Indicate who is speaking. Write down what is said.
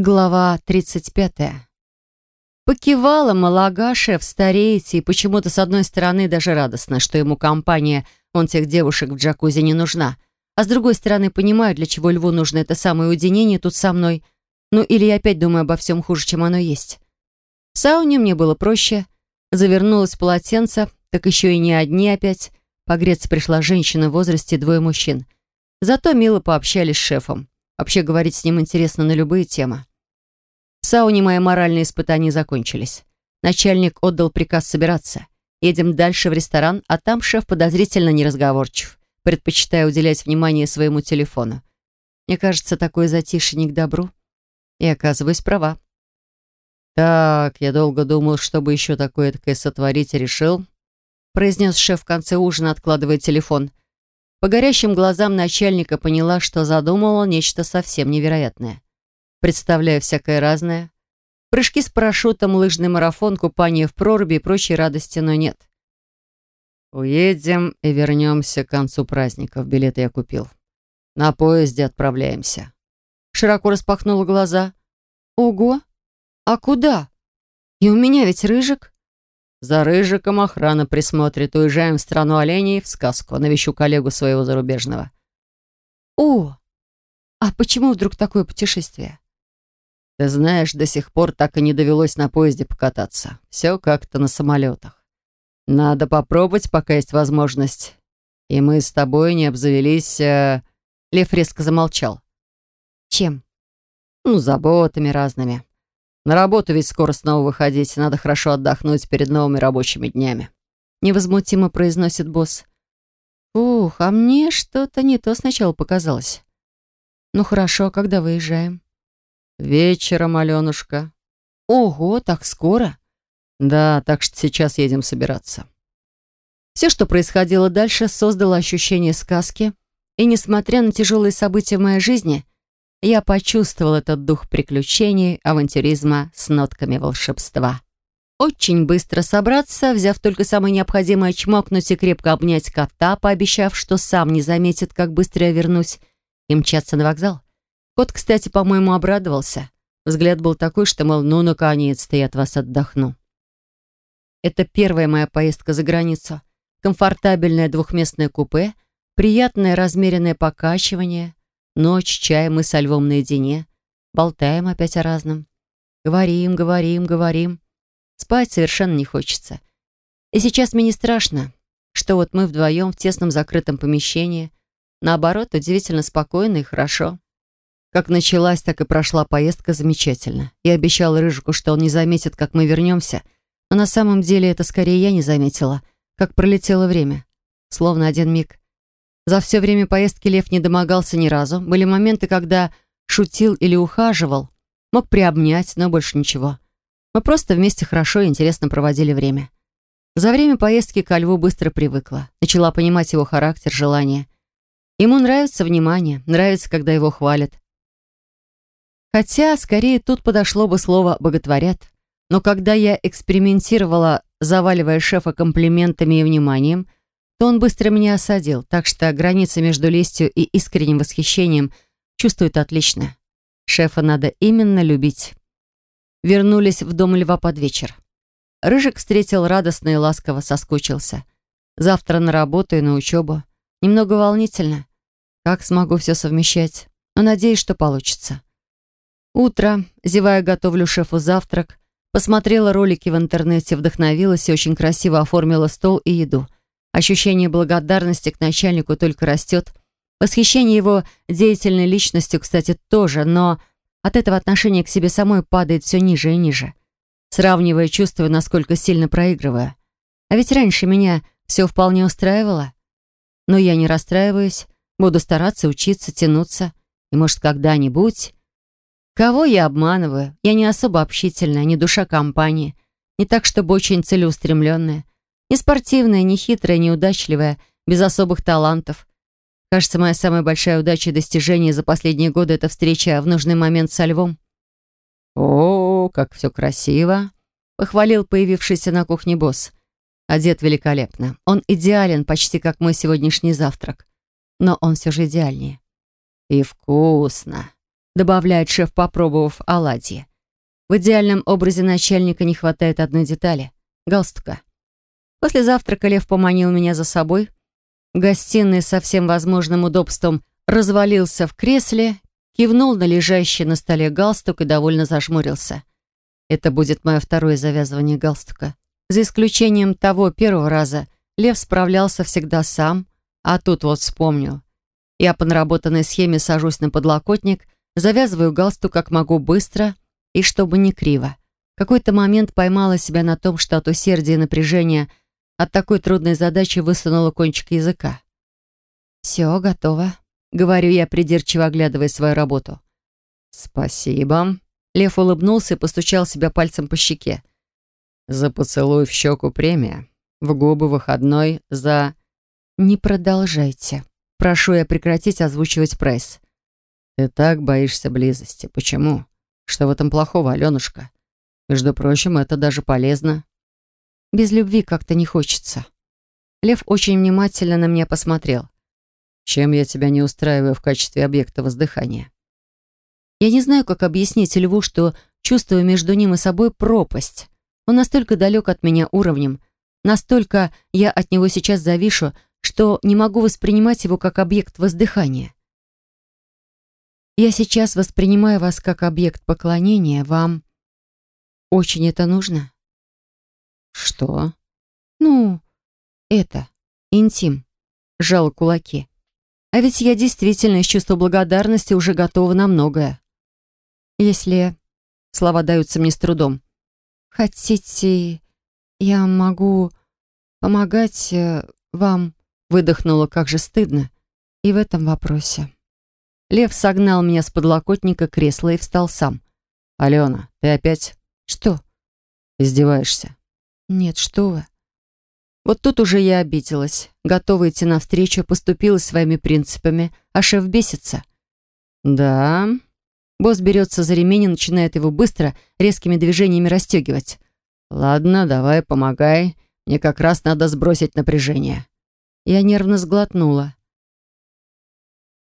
Speaker 1: Глава 35. Покивала Малага, шеф, стареете, и почему-то с одной стороны даже радостно, что ему компания он тех девушек в джакузи не нужна, а с другой стороны понимаю, для чего льву нужно это самое уединение тут со мной. Ну или я опять думаю обо всем хуже, чем оно есть. В сауне мне было проще. Завернулась в полотенце, так еще и не одни опять. Погреться пришла женщина в возрасте двое мужчин. Зато мило пообщались с шефом. Вообще говорить с ним интересно на любые темы. В сауне мои моральные испытания закончились. Начальник отдал приказ собираться. Едем дальше в ресторан, а там шеф подозрительно неразговорчив, предпочитая уделять внимание своему телефону. Мне кажется, такое затишье не к добру. И оказываюсь права.
Speaker 2: «Так, я долго думал, чтобы еще такое-такое сотворить, решил», произнес шеф в конце ужина, откладывая телефон. По горящим глазам начальника поняла, что задумала нечто совсем невероятное. Представляю всякое разное. Прыжки с парашютом, лыжный марафон, купание в проруби и прочие радости, но нет. Уедем и вернемся к концу праздников. Билеты я купил. На поезде отправляемся.
Speaker 1: Широко распахнула глаза. Ого! А куда? И у меня ведь рыжик.
Speaker 2: За Рыжиком охрана присмотрит. Уезжаем в страну оленей, в сказку. Навещу коллегу своего зарубежного.
Speaker 1: О, а почему вдруг такое путешествие?
Speaker 2: Ты знаешь, до сих пор так и не довелось на поезде покататься. Все как-то на самолетах. Надо попробовать, пока есть возможность. И мы с тобой не обзавелись... Э...
Speaker 1: Лев резко замолчал. Чем?
Speaker 2: Ну, заботами разными. На работу ведь скоро снова выходить, надо хорошо отдохнуть перед новыми рабочими днями.
Speaker 1: Невозмутимо произносит босс. Ух, а мне что-то не то сначала показалось. Ну хорошо, а когда выезжаем?
Speaker 2: Вечером, Аленушка.
Speaker 1: Ого, так скоро?
Speaker 2: Да, так что сейчас едем собираться.
Speaker 1: Все, что происходило дальше, создало ощущение сказки. И несмотря на тяжелые события в моей жизни, я почувствовал этот дух приключений, авантюризма с нотками волшебства. Очень быстро собраться, взяв только самое необходимое чмокнуть и крепко обнять кота, пообещав, что сам не заметит, как быстро я вернусь, и мчаться на вокзал. Кот, кстати, по-моему, обрадовался. Взгляд был такой, что, мол, ну, наконец-то я от вас отдохну. Это первая моя поездка за границу. Комфортабельное двухместное купе, приятное размеренное покачивание, Ночь, чай, мы со львом наедине. Болтаем опять о разном. Говорим, говорим, говорим. Спать совершенно не хочется. И сейчас мне не страшно, что вот мы вдвоем в тесном закрытом помещении. Наоборот, удивительно спокойно и хорошо. Как началась, так и прошла поездка замечательно. Я обещала Рыжику, что он не заметит, как мы вернемся. Но на самом деле это скорее я не заметила, как пролетело время. Словно один миг. За все время поездки Лев не домогался ни разу. Были моменты, когда шутил или ухаживал. Мог приобнять, но больше ничего. Мы просто вместе хорошо и интересно проводили время. За время поездки ко Льву быстро привыкла. Начала понимать его характер, желания. Ему нравится внимание, нравится, когда его хвалят. Хотя, скорее, тут подошло бы слово «боготворят». Но когда я экспериментировала, заваливая шефа комплиментами и вниманием, то он быстро меня осадил, так что граница между лестью и искренним восхищением чувствует отлично. Шефа надо именно любить. Вернулись в дом льва под вечер. Рыжик встретил радостно и ласково соскучился. Завтра на работу и на учебу. Немного волнительно. Как смогу все совмещать? Но надеюсь, что получится. Утро. Зевая, готовлю шефу завтрак. Посмотрела ролики в интернете, вдохновилась и очень красиво оформила стол и еду. Ощущение благодарности к начальнику только растет. Восхищение его деятельной личностью, кстати, тоже, но от этого отношение к себе самой падает все ниже и ниже. Сравнивая, чувствую, насколько сильно проигрываю. А ведь раньше меня все вполне устраивало. Но я не расстраиваюсь, буду стараться учиться, тянуться. И, может, когда-нибудь... Кого я обманываю? Я не особо общительная, не душа компании. Не так, чтобы очень целеустремленная. Не спортивная, не хитрая, не удачливая, без особых талантов. Кажется, моя самая большая удача и достижение за последние годы — это встреча в нужный момент со львом.
Speaker 2: «О, как все красиво!» — похвалил появившийся на кухне босс. Одет великолепно. Он идеален, почти как мой сегодняшний завтрак. Но он все же идеальнее. «И вкусно!»
Speaker 1: добавляет шеф, попробовав оладьи. В идеальном образе начальника не хватает одной детали — галстука. После завтрака Лев поманил меня за собой. В гостиной со всем возможным удобством развалился в кресле, кивнул на лежащий на столе галстук и довольно зажмурился. Это будет мое второе завязывание галстука. За исключением того первого раза, Лев справлялся всегда сам, а тут вот вспомнил. Я по наработанной схеме сажусь на подлокотник, завязываю галстук как могу быстро и чтобы не криво. В какой-то момент поймала себя на том, что от усердия и напряжения от такой трудной задачи высунула кончик языка. «Все, готово», — говорю я, придирчиво оглядывая свою работу.
Speaker 2: «Спасибо».
Speaker 1: Лев улыбнулся и постучал себя пальцем по щеке.
Speaker 2: «За поцелуй в щеку премия. В губы выходной за...»
Speaker 1: «Не продолжайте», Прошу я прекратить озвучивать прайс.
Speaker 2: Ты так боишься близости. Почему? Что в этом плохого, Аленушка? Между прочим, это даже полезно.
Speaker 1: Без любви как-то не хочется. Лев очень внимательно на меня посмотрел.
Speaker 2: Чем я тебя не устраиваю в качестве объекта воздыхания?
Speaker 1: Я не знаю, как объяснить Льву, что чувствую между ним и собой пропасть. Он настолько далек от меня уровнем, настолько я от него сейчас завишу, что не могу воспринимать его как объект воздыхания. Я сейчас воспринимаю вас как объект поклонения. Вам очень это нужно?
Speaker 2: Что?
Speaker 1: Ну, это, интим. Жал кулаки. А ведь я действительно из чувства благодарности уже готова на многое. Если... Слова даются мне с трудом. Хотите, я могу помогать э, вам Выдохнула, как же стыдно. И в этом вопросе. Лев согнал меня с подлокотника кресла и встал сам.
Speaker 2: «Алена, ты опять...»
Speaker 1: «Что?»
Speaker 2: «Издеваешься?»
Speaker 1: «Нет, что вы». Вот тут уже я обиделась. Готова идти навстречу, поступила своими принципами, а шеф бесится.
Speaker 2: «Да...»
Speaker 1: Босс берется за ремень и начинает его быстро, резкими движениями расстегивать.
Speaker 2: «Ладно, давай, помогай. Мне как раз надо сбросить напряжение».
Speaker 1: Я нервно сглотнула.